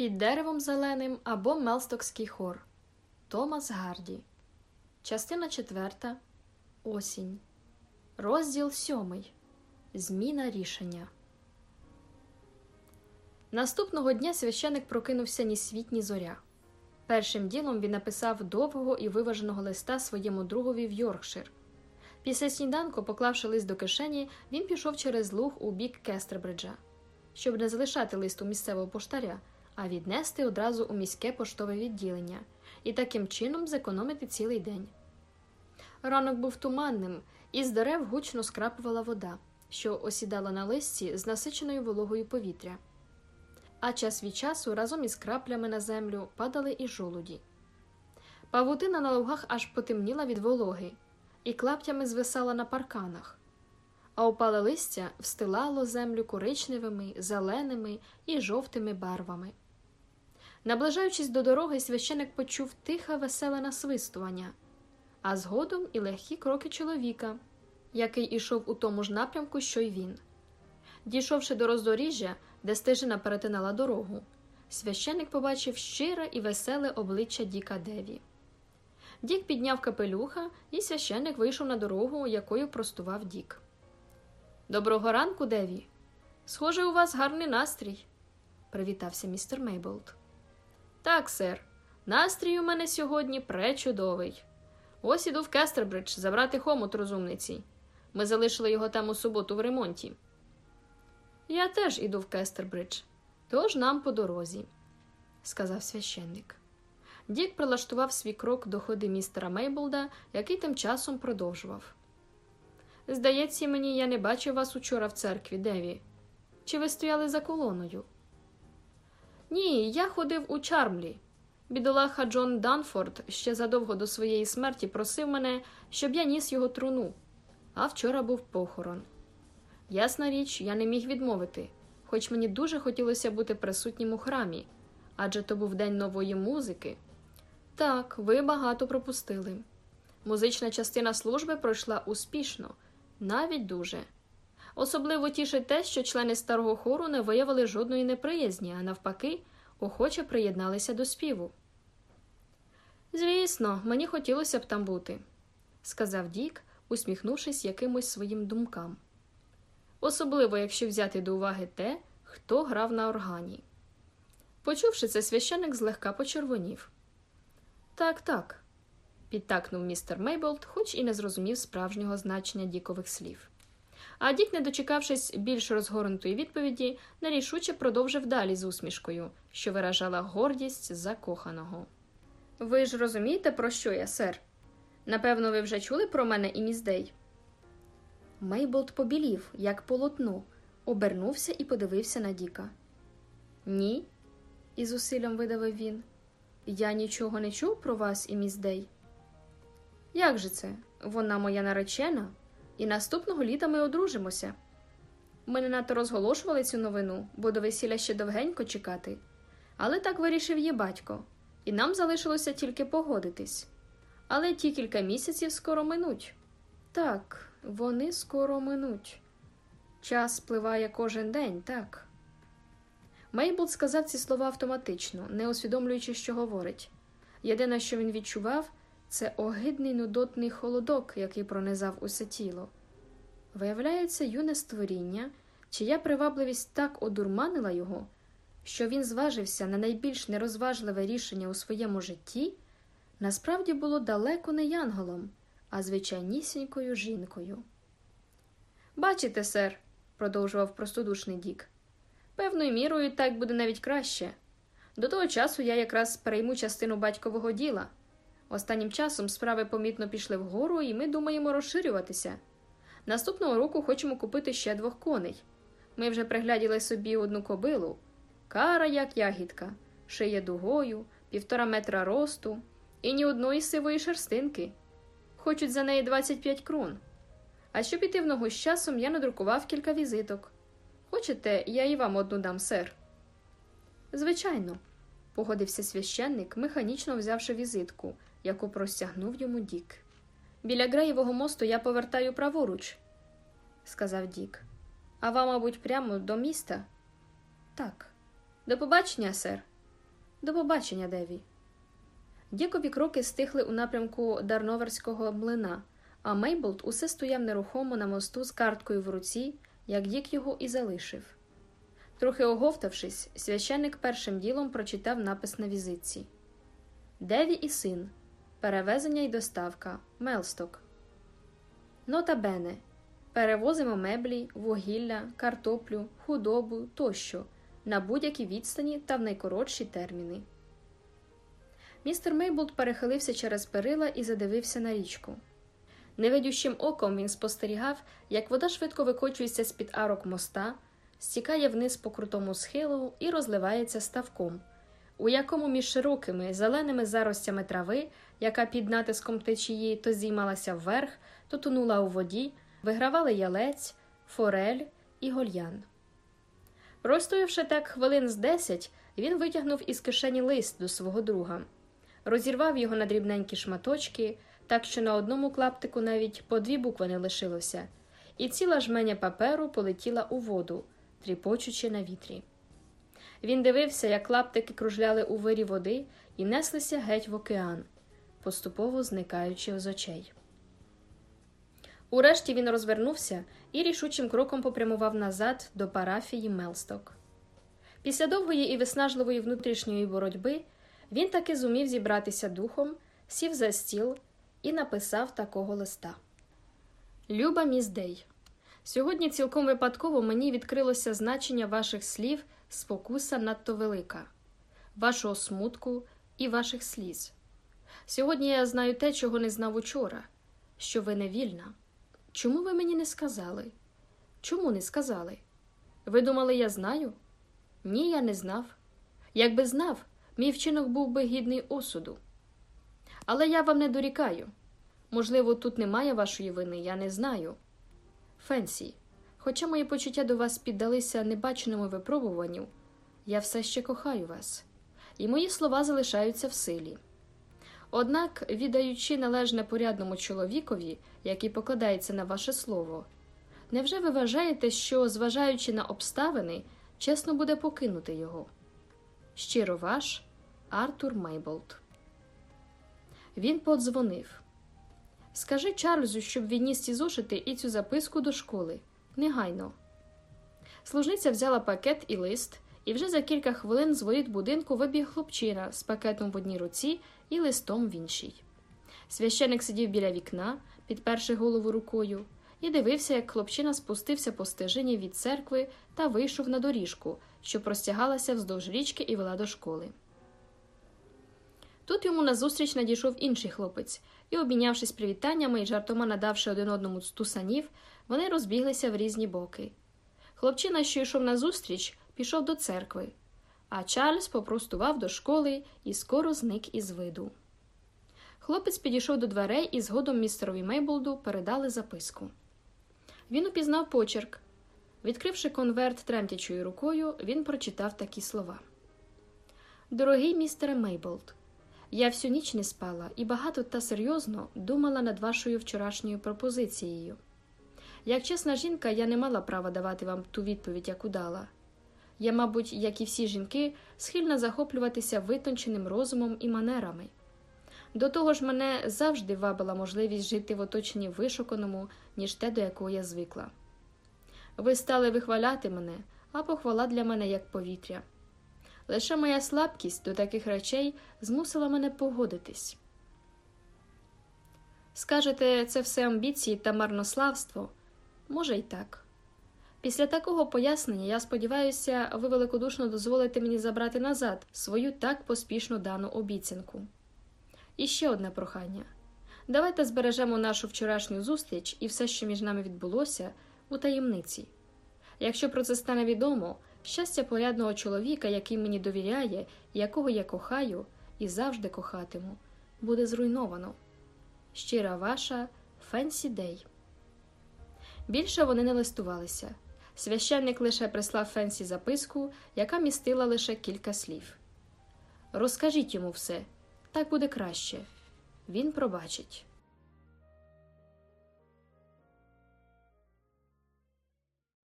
Під деревом зеленим або Мелстокський хор Томас Гарді. Частина четверта. Осінь. Розділ сьомий. Зміна рішення. Наступного дня священик прокинувся ні світ, ні зоря. Першим ділом він написав довгого і виваженого листа своєму другові в Йоркшир. Після сніданку, поклавши лист до кишені, він пішов через луг у бік Кестербриджа, щоб не залишати лист у місцевого поштаря, а віднести одразу у міське поштове відділення і таким чином зекономити цілий день. Ранок був туманним, і з дерев гучно скрапувала вода, що осідала на листі з насиченою вологою повітря. А час від часу разом із краплями на землю падали і жолуді. Павутина на лугах аж потемніла від вологи, і клаптями звисала на парканах, а опале листя встилало землю коричневими, зеленими і жовтими барвами. Наближаючись до дороги, священик почув тихе веселе насвистування, а згодом і легкі кроки чоловіка, який ішов у тому ж напрямку, що й він. Дійшовши до роздоріжжя, де стежина перетинала дорогу, священик побачив щире і веселе обличчя Діка Деві. Дік підняв капелюха, і священик вийшов на дорогу, якою простував Дік. Доброго ранку, Деві. Схоже, у вас гарний настрій, привітався містер Мейболд. Так, сер, настрій у мене сьогодні пречудовий. Ось іду в Кестербридж забрати хомут розумниці. Ми залишили його там у суботу в ремонті. Я теж іду в Кестербридж, тож нам по дорозі, сказав священник. Дік прилаштував свій крок до ходи містера Мейблда, який тим часом продовжував. Здається, мені, я не бачив вас учора в церкві, Деві. Чи ви стояли за колоною? Ні, я ходив у Чармлі. Бідолаха Джон Данфорд ще задовго до своєї смерті просив мене, щоб я ніс його труну, а вчора був похорон. Ясна річ, я не міг відмовити, хоч мені дуже хотілося бути присутнім у храмі, адже то був день нової музики. Так, ви багато пропустили. Музична частина служби пройшла успішно, навіть дуже. Особливо тішить те, що члени старого хору не виявили жодної неприязні, а навпаки, охоче приєдналися до співу. Звісно, мені хотілося б там бути, сказав Дік, усміхнувшись якимось своїм думкам. Особливо, якщо взяти до уваги те, хто грав на органі. Почувши це, священик злегка почервонів. Так, так, підтакнув містер Мейболд, хоч і не зрозумів справжнього значення Дікових слів. А Дік, не дочекавшись більш розгорнутої відповіді, нерішуче продовжив далі з усмішкою, що виражала гордість закоханого. Ви ж розумієте, про що я, сер? Напевно, ви вже чули про мене і міс Дей? Мейболд побілів, як полотно, обернувся і подивився на Діка. Ні, із зусиллям видавив він. Я нічого не чув про вас і міс Дей. Як же це? Вона моя наречена, і наступного літа ми одружимося. Ми не надто розголошували цю новину, бо до весілля ще довгенько чекати. Але так вирішив її батько, і нам залишилося тільки погодитись. Але ті кілька місяців скоро минуть. Так, вони скоро минуть. Час спливає кожен день, так. Мейблд сказав ці слова автоматично, не усвідомлюючи, що говорить. Єдине, що він відчував, це огидний нудотний холодок, який пронизав усе тіло. Виявляється, юне створіння, чия привабливість так одурманила його, що він зважився на найбільш нерозважливе рішення у своєму житті, насправді було далеко не янголом, а звичайнісінькою жінкою. Бачите, сер, продовжував простодушний Дік. Певною мірою так буде навіть краще. До того часу я якраз перейму частину батькового діла. Останнім часом справи помітно пішли вгору, і ми думаємо розширюватися. Наступного року хочемо купити ще двох коней. Ми вже пригляділи собі одну кобилу, кара, як ягідка, шиє дугою, півтора метра росту і ні одної сивої шерстинки. Хочуть за неї 25 крон. А щоб іти в ногу з часом, я надрукував кілька візиток. Хочете, я і вам одну дам, сер? Звичайно, погодився священник, механічно взявши візитку, яку простягнув йому Дік. Біля Греєвого мосту я повертаю праворуч, сказав Дік. А вам, мабуть, прямо до міста? Так. До побачення, сер. До побачення, Деві. Дікові кроки стихли у напрямку Дарноверського млина, а Мейболд усе стояв нерухомо на мосту з карткою в руці, як Дік його і залишив. Трохи оговтавшись, священник першим ділом прочитав напис на візитці Деві і син. Перевезення й доставка. Мелсток. Nota bene. Перевозимо меблі, вугілля, картоплю, худобу тощо на будь-якій відстані та в найкоротші терміни. Містер Мейболд перехилився через перила і задивився на річку. Невидющим оком він спостерігав, як вода швидко викочується з-під арок моста, стікає вниз по крутому схилу і розливається ставком, у якому між широкими зеленими заростями трави, яка під натиском течії то зіймалася вверх, то тонула у воді, вигравали ялець, форель і гольян. Простоявши так хвилин з десять, він витягнув із кишені лист до свого друга, розірвав його на дрібненькі шматочки, так що на одному клаптику навіть по дві букви не лишилося, і ціла жменя паперу полетіла у воду, тріпочучи на вітрі. Він дивився, як клаптики кружляли у вирі води і неслися геть в океан, поступово зникаючи з очей. Урешті він розвернувся і рішучим кроком попрямував назад до парафії Мелсток. Після довгої і виснажливої внутрішньої боротьби він таки зумів зібратися духом, сів за стіл і написав такого листа: Люба міс Дей, Сьогодні цілком випадково мені відкрилося значення ваших слів спокуса надто велика, вашого смутку і ваших сліз. Сьогодні я знаю те, чого не знав учора, що ви не вільна. Чому ви мені не сказали? Чому не сказали? Ви думали, я знаю? Ні, я не знав. Якби знав, мій вчинок був би гідний осуду. Але я вам не дорікаю. Можливо, тут немає вашої вини, я не знаю. Фенсі, хоча мої почуття до вас піддалися небаченому випробуванню, я все ще кохаю вас, і мої слова залишаються в силі. Однак, віддаючи належне порядному чоловікові, який покладається на ваше слово, невже ви вважаєте, що, зважаючи на обставини, чесно буде покинути його? Щиро ваш Артур Мейболт. Він подзвонив. Скажи Чарльзу, щоб відніс ці зошити і цю записку до школи. Негайно. Служниця взяла пакет і лист, і вже за кілька хвилин з воріт будинку вибіг хлопчина з пакетом в одній руці і листом в іншій. Священик сидів біля вікна, підперши голову рукою, і дивився, як хлопчина спустився по стежині від церкви та вийшов на доріжку, що простягалася вздовж річки і вела до школи. Тут йому назустріч надійшов інший хлопець, і, обмінявшись привітаннями і жартома надавши один одному стусанів, вони розбіглися в різні боки. Хлопчина, що йшов назустріч, пішов до церкви, а Чарльз попростував до школи і скоро зник із виду. Хлопець підійшов до дверей і згодом містерові Мейблду передали записку. Він упізнав почерк. Відкривши конверт тремтячою рукою, він прочитав такі слова: Дорогий містере Мейблд, я всю ніч не спала і багато та серйозно думала над вашою вчорашньою пропозицією. Як чесна жінка, я не мала права давати вам ту відповідь, яку дала. Я, мабуть, як і всі жінки, схильна захоплюватися витонченим розумом і манерами. До того ж, мене завжди вабила можливість жити в оточенні вишуканому, ніж те, до якого я звикла. Ви стали вихваляти мене, а похвала для мене як повітря. Лише моя слабкість до таких речей змусила мене погодитись. Скажете, це все амбіції та марнославство? Може, й так. Після такого пояснення я сподіваюся, ви великодушно дозволите мені забрати назад свою так поспішно дану обіцянку. І ще одне прохання давайте збережемо нашу вчорашню зустріч і все, що між нами відбулося, у таємниці. Якщо про це стане відомо, щастя порядного чоловіка, який мені довіряє, якого я кохаю і завжди кохатиму, буде зруйновано. Щира ваша Фенсі Дей. Більше вони не листувалися. Священник лише прислав Фенсі записку, яка містила лише кілька слів. Розкажіть йому все, так буде краще. Він пробачить.